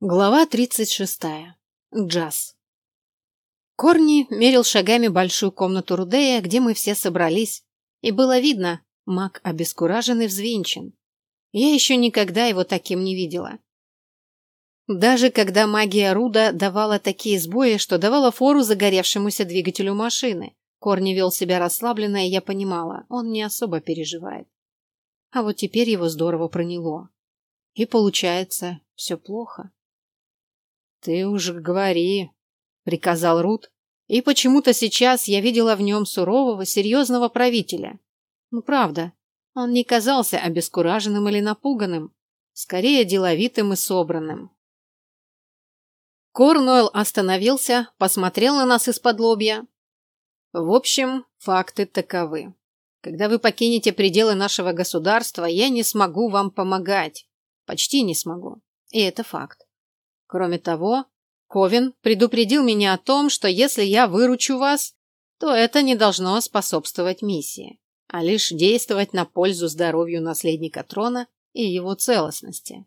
Глава 36. Джаз. Корни мерил шагами большую комнату Рудея, где мы все собрались, и было видно, маг обескуражен и взвинчен. Я еще никогда его таким не видела. Даже когда магия Руда давала такие сбои, что давала фору загоревшемуся двигателю машины, Корни вел себя расслабленно, и я понимала, он не особо переживает. А вот теперь его здорово проняло. И получается, все плохо. «Ты уж говори», — приказал Рут, и почему-то сейчас я видела в нем сурового, серьезного правителя. Ну, правда, он не казался обескураженным или напуганным, скорее деловитым и собранным. Корнуэлл остановился, посмотрел на нас из-под лобья. В общем, факты таковы. Когда вы покинете пределы нашего государства, я не смогу вам помогать. Почти не смогу. И это факт. Кроме того, Ковин предупредил меня о том, что если я выручу вас, то это не должно способствовать миссии, а лишь действовать на пользу здоровью наследника трона и его целостности.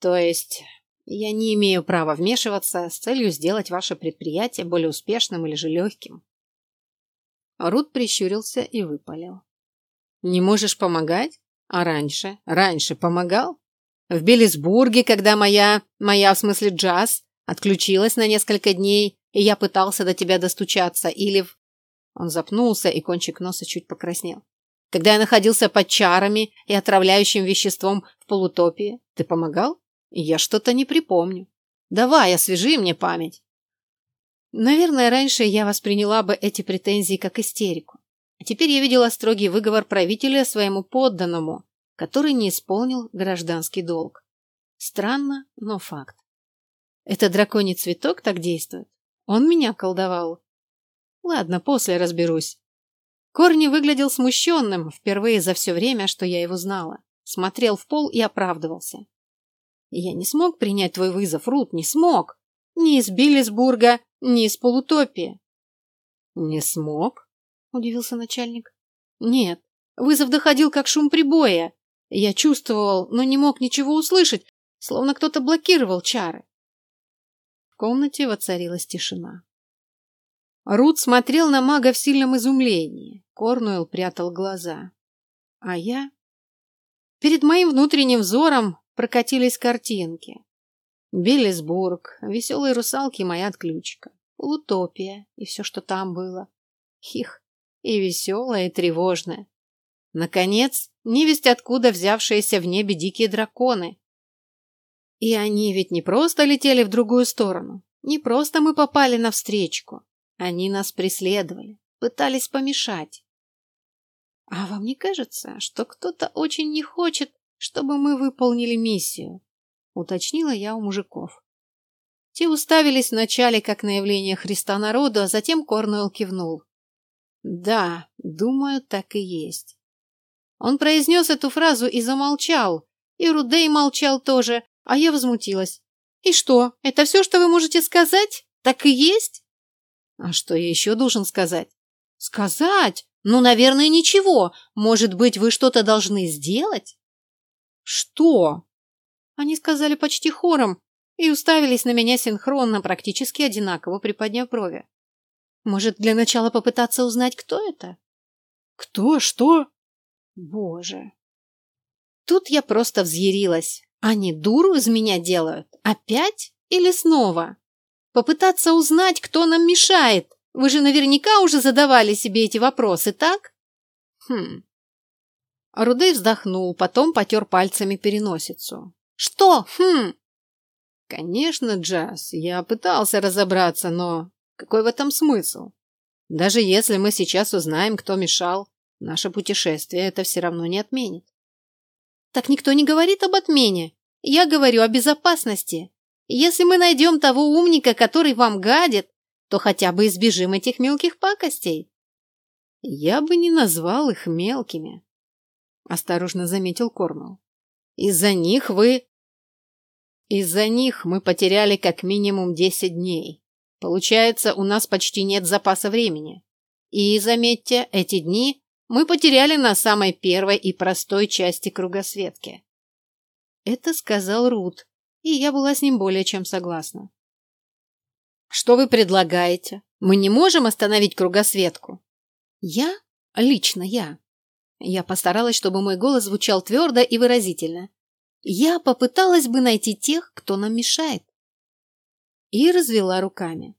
То есть я не имею права вмешиваться с целью сделать ваше предприятие более успешным или же легким. Рут прищурился и выпалил. Не можешь помогать? А раньше? Раньше помогал? В Белисбурге, когда моя, моя в смысле Джаз, отключилась на несколько дней, и я пытался до тебя достучаться, или в... Он запнулся, и кончик носа чуть покраснел. Когда я находился под чарами и отравляющим веществом в полутопии, ты помогал? Я что-то не припомню. Давай, освежи мне память. Наверное, раньше я восприняла бы эти претензии как истерику. А теперь я видела строгий выговор правителя своему подданному, который не исполнил гражданский долг. Странно, но факт. Это драконий цветок так действует? Он меня колдовал. Ладно, после разберусь. Корни выглядел смущенным впервые за все время, что я его знала. Смотрел в пол и оправдывался. Я не смог принять твой вызов, Рут, не смог. Ни из Биллисбурга, ни из Полутопии. Не смог? Удивился начальник. Нет, вызов доходил как шум прибоя. Я чувствовал, но не мог ничего услышать, словно кто-то блокировал чары. В комнате воцарилась тишина. Рут смотрел на мага в сильном изумлении. Корнуэлл прятал глаза. А я... Перед моим внутренним взором прокатились картинки. Беллисбург, веселые русалки моя отключка, утопия и все, что там было. Хих, и веселое, и тревожное. Наконец, невесть откуда взявшиеся в небе дикие драконы. И они ведь не просто летели в другую сторону, не просто мы попали на встречку. Они нас преследовали, пытались помешать. А вам не кажется, что кто-то очень не хочет, чтобы мы выполнили миссию? Уточнила я у мужиков. Те уставились вначале как на явление Христа народу, а затем Корнуэлл кивнул. Да, думаю, так и есть. Он произнес эту фразу и замолчал. И Рудей молчал тоже, а я возмутилась. «И что, это все, что вы можете сказать? Так и есть?» «А что я еще должен сказать?» «Сказать? Ну, наверное, ничего. Может быть, вы что-то должны сделать?» «Что?» Они сказали почти хором и уставились на меня синхронно, практически одинаково приподняв брови. «Может, для начала попытаться узнать, кто это?» «Кто? Что?» Боже. Тут я просто взъярилась. Они дуру из меня делают? Опять или снова? Попытаться узнать, кто нам мешает. Вы же наверняка уже задавали себе эти вопросы, так? Хм. Рудей вздохнул, потом потер пальцами переносицу. Что? Хм. Конечно, Джаз, я пытался разобраться, но какой в этом смысл? Даже если мы сейчас узнаем, кто мешал, Наше путешествие это все равно не отменит. Так никто не говорит об отмене. Я говорю о безопасности. Если мы найдем того умника, который вам гадит, то хотя бы избежим этих мелких пакостей. Я бы не назвал их мелкими, осторожно заметил Кормал. Из-за них вы... Из-за них мы потеряли как минимум десять дней. Получается, у нас почти нет запаса времени. И, заметьте, эти дни мы потеряли на самой первой и простой части кругосветки. Это сказал Рут, и я была с ним более чем согласна. «Что вы предлагаете? Мы не можем остановить кругосветку?» «Я? Лично я». Я постаралась, чтобы мой голос звучал твердо и выразительно. «Я попыталась бы найти тех, кто нам мешает». И развела руками.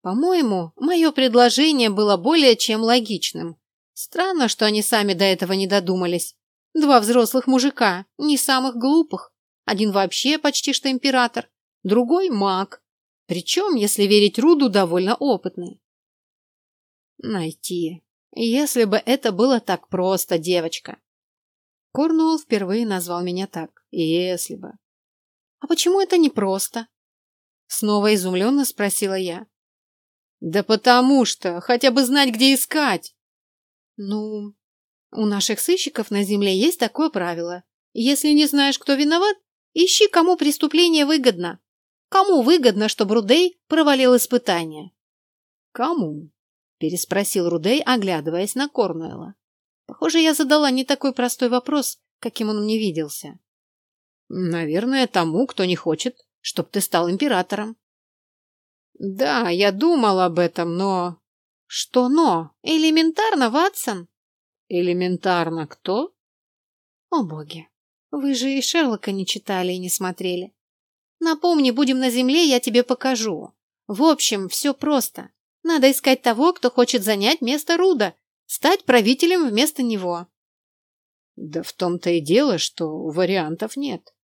По-моему, мое предложение было более чем логичным. Странно, что они сами до этого не додумались. Два взрослых мужика, не самых глупых. Один вообще почти что император, другой маг. Причем, если верить Руду, довольно опытный. Найти. Если бы это было так просто, девочка. Корнуолл впервые назвал меня так. Если бы. А почему это не просто? Снова изумленно спросила я. Да потому что, хотя бы знать, где искать. Ну, у наших сыщиков на земле есть такое правило. Если не знаешь, кто виноват, ищи, кому преступление выгодно. Кому выгодно, чтобы Рудей провалил испытание? Кому? Переспросил Рудей, оглядываясь на Корнуэла. Похоже, я задала не такой простой вопрос, каким он мне виделся. Наверное, тому, кто не хочет, чтобы ты стал императором. Да, я думал об этом, но... Что но? Элементарно, Ватсон. Элементарно кто? О, боги. Вы же и Шерлока не читали и не смотрели. Напомни, будем на земле, я тебе покажу. В общем, все просто. Надо искать того, кто хочет занять место Руда, стать правителем вместо него. Да в том-то и дело, что вариантов нет.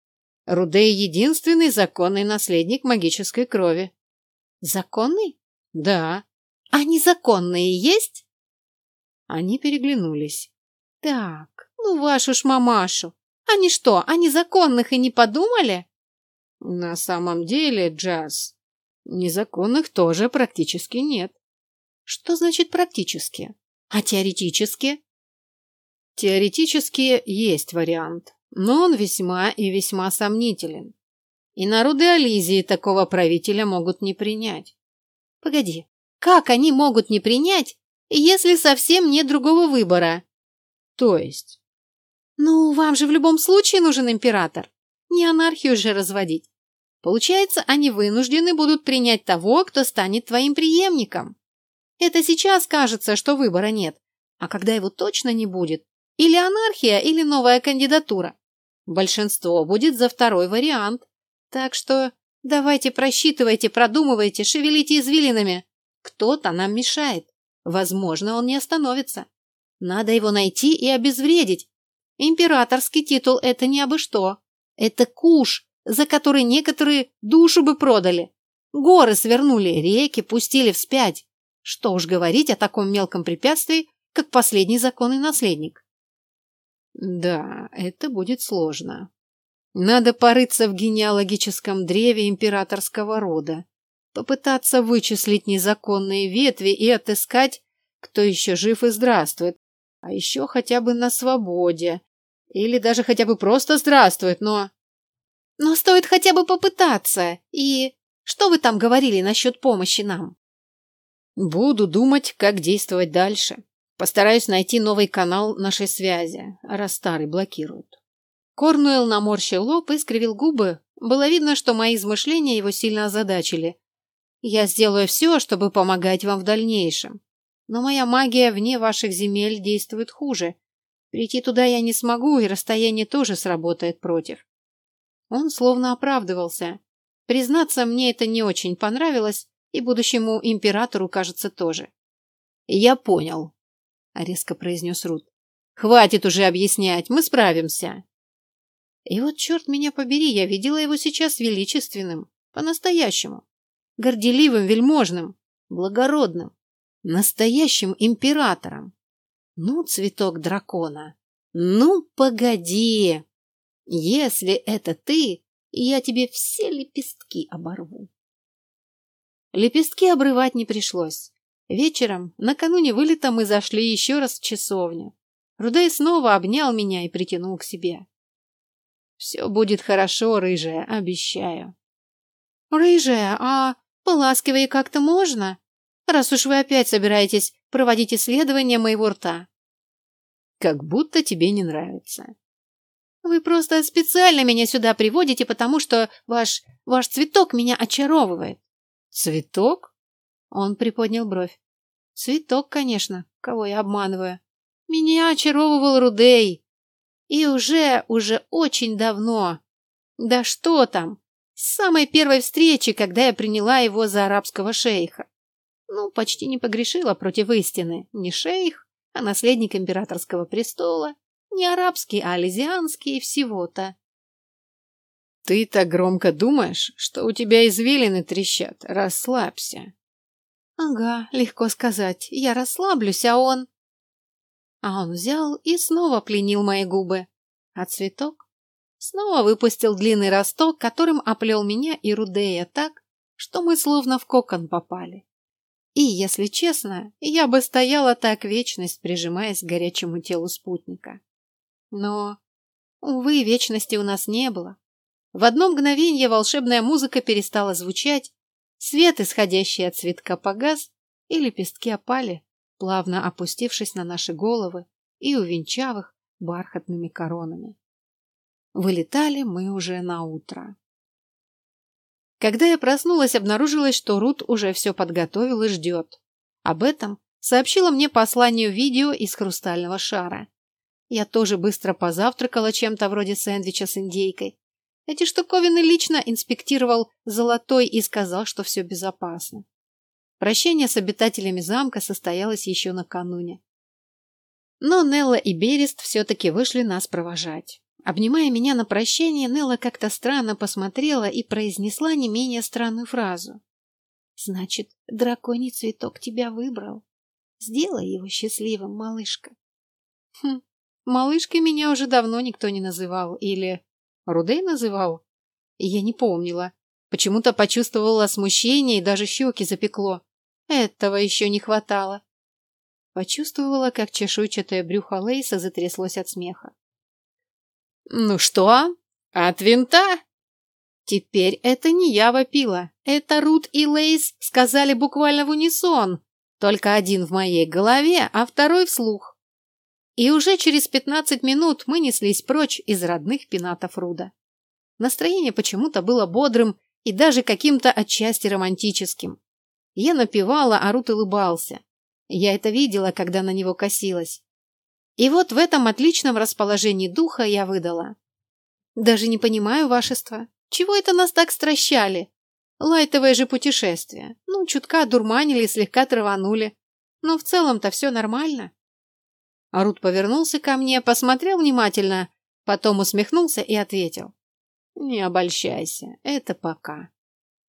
Рудей единственный законный наследник магической крови. Законный? Да. А незаконные есть? Они переглянулись. Так, ну вашу ж мамашу. Они что, о незаконных и не подумали? На самом деле, Джаз, незаконных тоже практически нет. Что значит практически? А теоретически? Теоретически есть вариант, но он весьма и весьма сомнителен. И народы Ализии такого правителя могут не принять. Погоди, как они могут не принять, если совсем нет другого выбора. То есть? Ну, вам же в любом случае нужен император. Не анархию же разводить. Получается, они вынуждены будут принять того, кто станет твоим преемником. Это сейчас кажется, что выбора нет. А когда его точно не будет, или анархия, или новая кандидатура. Большинство будет за второй вариант. Так что давайте просчитывайте, продумывайте, шевелите извилинами. Кто-то нам мешает. Возможно, он не остановится. Надо его найти и обезвредить. Императорский титул – это не абы что. Это куш, за который некоторые душу бы продали. Горы свернули, реки пустили вспять. Что уж говорить о таком мелком препятствии, как последний законный наследник. Да, это будет сложно. Надо порыться в генеалогическом древе императорского рода, попытаться вычислить незаконные ветви и отыскать, кто еще жив и здравствует, а еще хотя бы на свободе, или даже хотя бы просто здравствует, но... Но стоит хотя бы попытаться, и... Что вы там говорили насчет помощи нам? Буду думать, как действовать дальше. Постараюсь найти новый канал нашей связи, раз старый блокируют. Корнуэлл наморщил лоб и скривил губы. Было видно, что мои измышления его сильно озадачили. Я сделаю все, чтобы помогать вам в дальнейшем. Но моя магия вне ваших земель действует хуже. Прийти туда я не смогу, и расстояние тоже сработает против. Он словно оправдывался. Признаться, мне это не очень понравилось, и будущему императору, кажется, тоже. «Я понял», — резко произнес Рут. «Хватит уже объяснять, мы справимся». И вот, черт меня побери, я видела его сейчас величественным, по-настоящему горделивым, вельможным, благородным, настоящим императором. Ну, цветок дракона, ну, погоди! Если это ты, я тебе все лепестки оборву. Лепестки обрывать не пришлось. Вечером, накануне вылета, мы зашли еще раз в часовню. Рудей снова обнял меня и притянул к себе. «Все будет хорошо, рыжая, обещаю». «Рыжая, а Поласкивее как-то можно, раз уж вы опять собираетесь проводить исследование моего рта. Как будто тебе не нравится. Вы просто специально меня сюда приводите, потому что ваш... ваш цветок меня очаровывает. Цветок? Он приподнял бровь. Цветок, конечно, кого я обманываю. Меня очаровывал Рудей. И уже, уже очень давно. Да что там, с самой первой встречи, когда я приняла его за арабского шейха. Ну, почти не погрешила против истины. Не шейх, а наследник императорского престола. Не арабский, а ализианский всего-то. Ты так громко думаешь, что у тебя извилины трещат. Расслабься. Ага, легко сказать. Я расслаблюсь, а он... А он взял и снова пленил мои губы. А цветок снова выпустил длинный росток, которым оплел меня и Рудея так, что мы словно в кокон попали. И, если честно, я бы стояла так вечность, прижимаясь к горячему телу спутника. Но, увы, вечности у нас не было. В одно мгновение волшебная музыка перестала звучать, свет, исходящий от цветка, погас, и лепестки опали, плавно опустившись на наши головы и увенчав их бархатными коронами. Вылетали мы уже на утро. Когда я проснулась, обнаружилось, что Рут уже все подготовил и ждет. Об этом сообщила мне послание видео из хрустального шара. Я тоже быстро позавтракала чем-то вроде сэндвича с индейкой. Эти штуковины лично инспектировал Золотой и сказал, что все безопасно. Прощение с обитателями замка состоялось еще накануне. Но Нелла и Берест все-таки вышли нас провожать. Обнимая меня на прощание, Нелла как-то странно посмотрела и произнесла не менее странную фразу. «Значит, драконий цветок тебя выбрал. Сделай его счастливым, малышка». Хм, малышкой меня уже давно никто не называл. Или Рудей называл? Я не помнила. Почему-то почувствовала смущение и даже щеки запекло. Этого еще не хватало. Почувствовала, как чешуйчатое брюхо Лейса затряслось от смеха. «Ну что? От винта?» Теперь это не я вопила. Это Руд и Лейс сказали буквально в унисон. Только один в моей голове, а второй вслух. И уже через пятнадцать минут мы неслись прочь из родных пенатов Руда. Настроение почему-то было бодрым и даже каким-то отчасти романтическим. Я напевала, а Рут улыбался. Я это видела, когда на него косилась. И вот в этом отличном расположении духа я выдала. Даже не понимаю, вашество, чего это нас так стращали? Лайтовое же путешествие. Ну, чутка дурманили, слегка траванули. Но в целом-то все нормально. Арут повернулся ко мне, посмотрел внимательно, потом усмехнулся и ответил. Не обольщайся, это пока.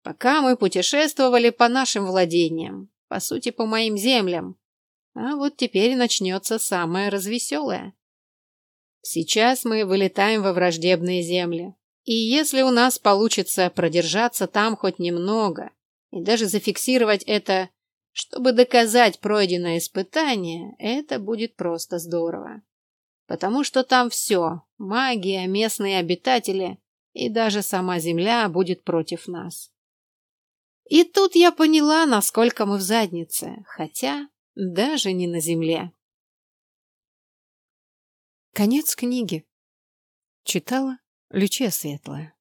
Пока мы путешествовали по нашим владениям, по сути, по моим землям. А вот теперь начнется самое развеселое. Сейчас мы вылетаем во враждебные земли. И если у нас получится продержаться там хоть немного и даже зафиксировать это, чтобы доказать пройденное испытание, это будет просто здорово. Потому что там все, магия, местные обитатели и даже сама Земля будет против нас. И тут я поняла, насколько мы в заднице, хотя даже не на земле. Конец книги. Читала Лючия Светлая.